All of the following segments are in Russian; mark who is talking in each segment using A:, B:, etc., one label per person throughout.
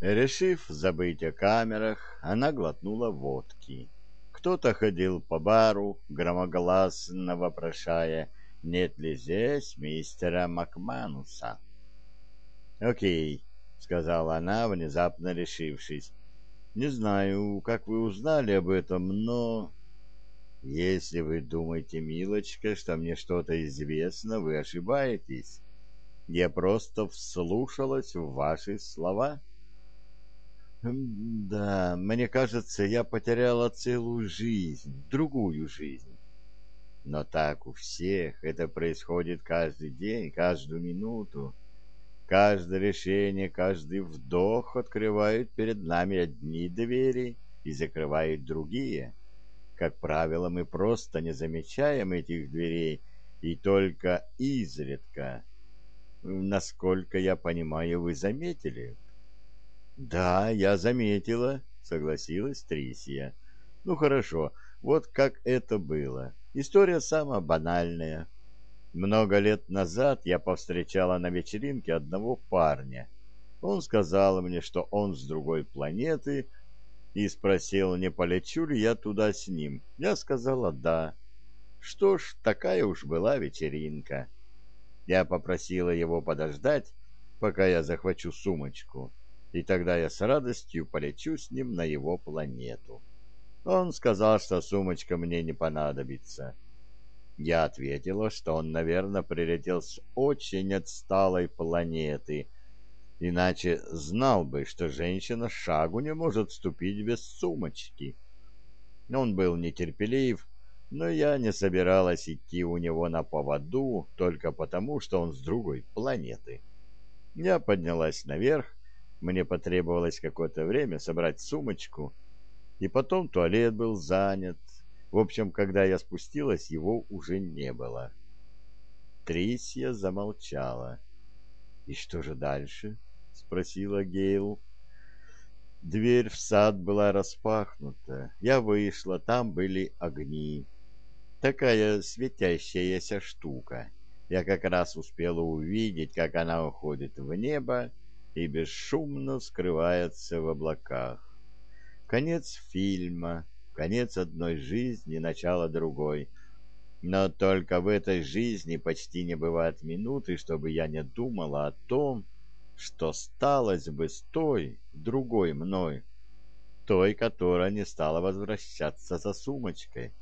A: Решив забыть о камерах, она глотнула водки. Кто-то ходил по бару, громогласно вопрошая, нет ли здесь мистера Макмануса. «Окей», — сказала она, внезапно решившись. «Не знаю, как вы узнали об этом, но...» «Если вы думаете, милочка, что мне что-то известно, вы ошибаетесь. Я просто вслушалась в ваши слова». Да, мне кажется, я потеряла целую жизнь, другую жизнь. Но так у всех это происходит каждый день, каждую минуту. Каждое решение, каждый вдох открывает перед нами одни двери и закрывает другие. Как правило, мы просто не замечаем этих дверей и только изредка. Насколько я понимаю, вы заметили, «Да, я заметила», — согласилась Трисия. «Ну хорошо, вот как это было. История самая банальная. Много лет назад я повстречала на вечеринке одного парня. Он сказал мне, что он с другой планеты, и спросил, не полечу ли я туда с ним. Я сказала «да». Что ж, такая уж была вечеринка. Я попросила его подождать, пока я захвачу сумочку и тогда я с радостью полечу с ним на его планету. Он сказал, что сумочка мне не понадобится. Я ответила, что он, наверное, прилетел с очень отсталой планеты, иначе знал бы, что женщина шагу не может ступить без сумочки. Он был нетерпелив, но я не собиралась идти у него на поводу только потому, что он с другой планеты. Я поднялась наверх, мне потребовалось какое-то время собрать сумочку, и потом туалет был занят. В общем, когда я спустилась, его уже не было. Трисья замолчала. «И что же дальше?» — спросила Гейл. Дверь в сад была распахнута. Я вышла, там были огни. Такая светящаяся штука. Я как раз успела увидеть, как она уходит в небо, и бесшумно скрывается в облаках. Конец фильма, конец одной жизни, начало другой. Но только в этой жизни почти не бывает минуты, чтобы я не думала о том, что сталось бы с той, другой мной, той, которая не стала возвращаться за сумочкой.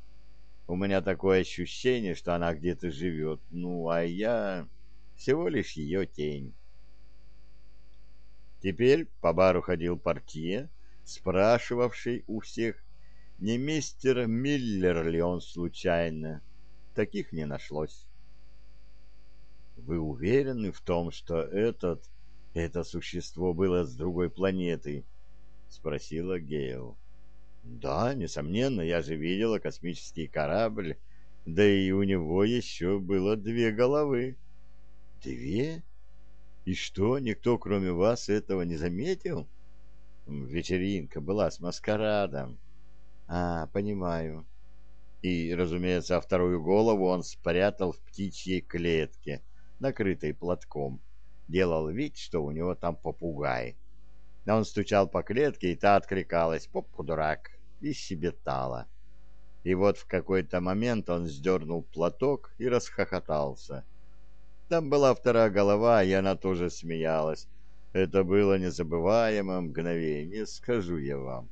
A: У меня такое ощущение, что она где-то живет, ну, а я всего лишь ее тень. Теперь по бару ходил портье, спрашивавший у всех, не мистер Миллер ли он случайно. Таких не нашлось. «Вы уверены в том, что этот, это существо было с другой планеты?» — спросила Гейл. «Да, несомненно, я же видела космический корабль, да и у него еще было две головы». «Две?» И что, никто, кроме вас, этого не заметил? Вечеринка была с маскарадом. А, понимаю. И, разумеется, вторую голову он спрятал в птичьей клетке, накрытой платком. Делал вид, что у него там попугай. Он стучал по клетке, и та откликалась «Попу, дурак!» и щебетала. И вот в какой-то момент он сдернул платок и расхохотался — там была вторая голова, и она тоже смеялась. Это было незабываемое мгновение, скажу я вам.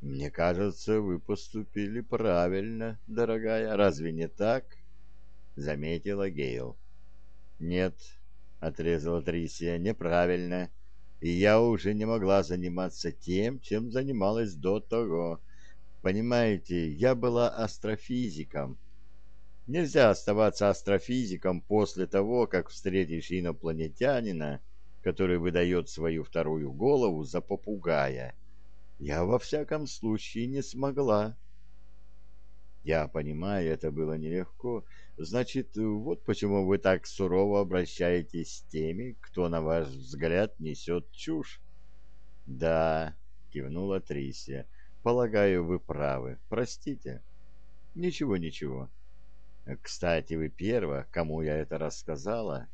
A: Мне кажется, вы поступили правильно, дорогая. Разве не так? Заметила Гейл. Нет, отрезала Трисия, неправильно. И я уже не могла заниматься тем, чем занималась до того. Понимаете, я была астрофизиком Нельзя оставаться астрофизиком после того, как встретишь инопланетянина, который выдает свою вторую голову за попугая. Я во всяком случае не смогла. Я понимаю, это было нелегко. Значит, вот почему вы так сурово обращаетесь с теми, кто, на ваш взгляд, несет чушь. Да, кивнула Трисия. Полагаю, вы правы. Простите. Ничего, ничего. Кстати, вы первая, кому я это рассказала.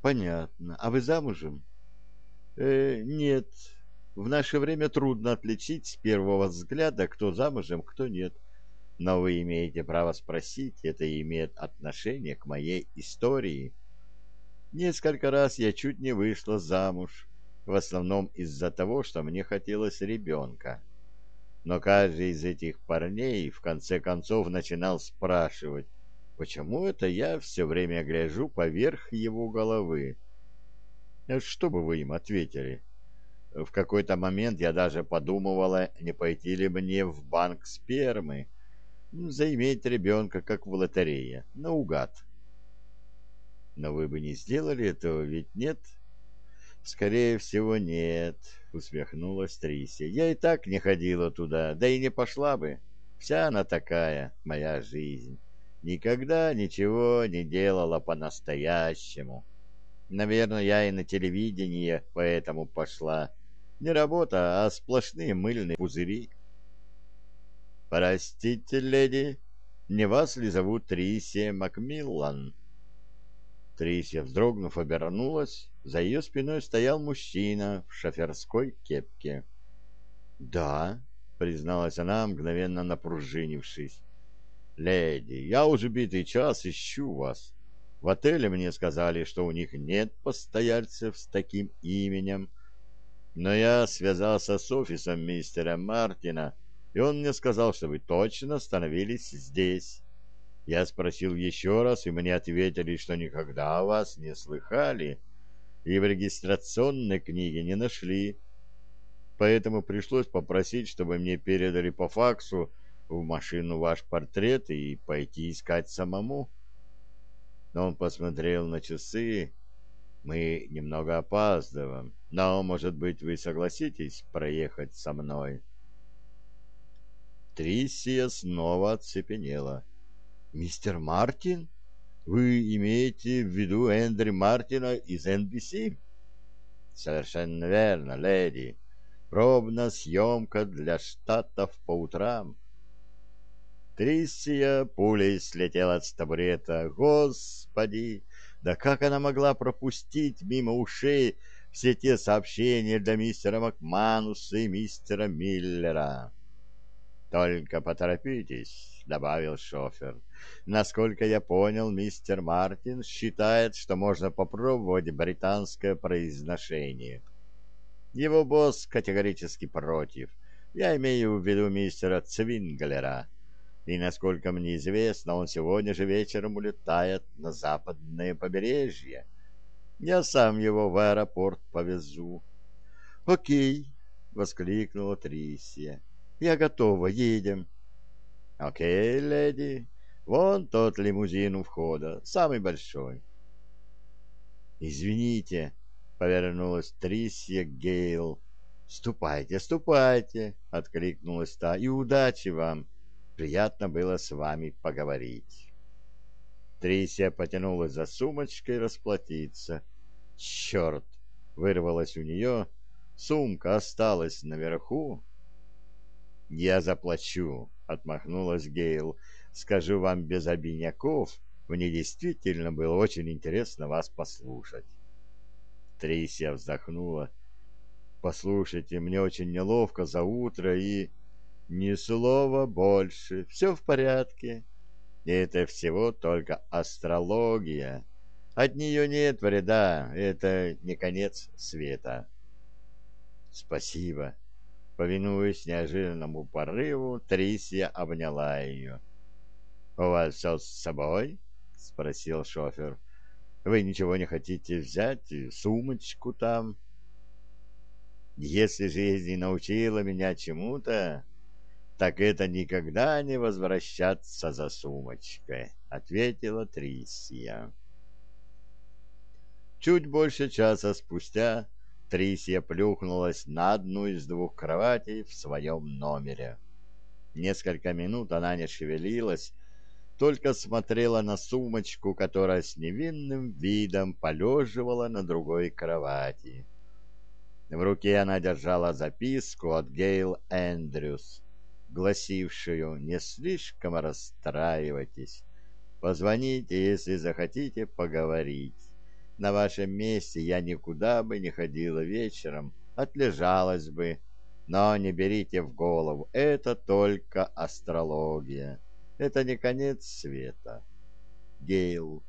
A: Понятно. А вы замужем? Э, нет, в наше время трудно отличить с первого взгляда, кто замужем, кто нет. Но вы имеете право спросить, это имеет отношение к моей истории. Несколько раз я чуть не вышла замуж, в основном из-за того, что мне хотелось ребенка. Но каждый из этих парней в конце концов начинал спрашивать, почему это я все время гляжу поверх его головы. Что бы вы им ответили? В какой-то момент я даже подумывала, не пойти ли мне в банк спермы, заиметь ребенка, как в лотерее, наугад. Но вы бы не сделали этого, ведь нет? Скорее всего, нет, усмехнулась Трисия. Я и так не ходила туда, да и не пошла бы. Вся она такая, моя жизнь. Никогда ничего не делала по-настоящему. Наверное, я и на телевидение поэтому пошла. Не работа, а сплошные мыльные пузыри. «Простите, леди, не вас ли зовут Трисия Макмиллан?» Трисия, вздрогнув, обернулась. За ее спиной стоял мужчина в шоферской кепке. «Да», — призналась она, мгновенно напружинившись. «Леди, я уже битый час ищу вас. В отеле мне сказали, что у них нет постояльцев с таким именем, но я связался с офисом мистера Мартина, и он мне сказал, что вы точно становились здесь. Я спросил еще раз, и мне ответили, что никогда о вас не слыхали, и в регистрационной книге не нашли. Поэтому пришлось попросить, чтобы мне передали по факсу в машину ваш портрет и пойти искать самому. Но он посмотрел на часы. Мы немного опаздываем. Но, может быть, вы согласитесь проехать со мной?» Трисия снова оцепенела. «Мистер Мартин? Вы имеете в виду Эндрю Мартина из NBC?» «Совершенно верно, леди. Пробная съемка для штатов по утрам». Трисия пулей слетела с табурета. «Господи! Да как она могла пропустить мимо ушей все те сообщения для мистера Макмануса и мистера Миллера. «Только поторопитесь», — добавил шофер. «Насколько я понял, мистер Мартин считает, что можно попробовать британское произношение. Его босс категорически против. Я имею в виду мистера Цвинглера. И, насколько мне известно, он сегодня же вечером улетает на западное побережье». Я сам его в аэропорт повезу. — Окей, — воскликнула Трисия. — Я готова, едем. — Окей, леди. Вон тот лимузин у входа, самый большой. — Извините, — повернулась Трисия Гейл. — Ступайте, ступайте, — откликнулась та, — и удачи вам. Приятно было с вами поговорить. Трисия потянулась за сумочкой расплатиться. «Черт!» — вырвалось у нее. «Сумка осталась наверху». «Я заплачу», — отмахнулась Гейл. «Скажу вам без обиняков, мне действительно было очень интересно вас послушать». Трисия вздохнула. «Послушайте, мне очень неловко за утро и...» «Ни слова больше, все в порядке. Это всего только астрология. От нее нет вреда, это не конец света. Спасибо. Повинуясь неожиданному порыву, Трисия обняла ее. «У вас все с собой?» — спросил шофер. «Вы ничего не хотите взять? Сумочку там?» «Если жизнь научила меня чему-то, так это никогда не возвращаться за сумочкой, — ответила Трисия. Чуть больше часа спустя Трисия плюхнулась на одну из двух кроватей в своем номере. Несколько минут она не шевелилась, только смотрела на сумочку, которая с невинным видом полеживала на другой кровати. В руке она держала записку от Гейл Эндрюс, гласившую «Не слишком расстраивайтесь, позвоните, если захотите поговорить. На вашем месте я никуда бы не ходила вечером, отлежалась бы, но не берите в голову, это только астрология, это не конец света. Гейл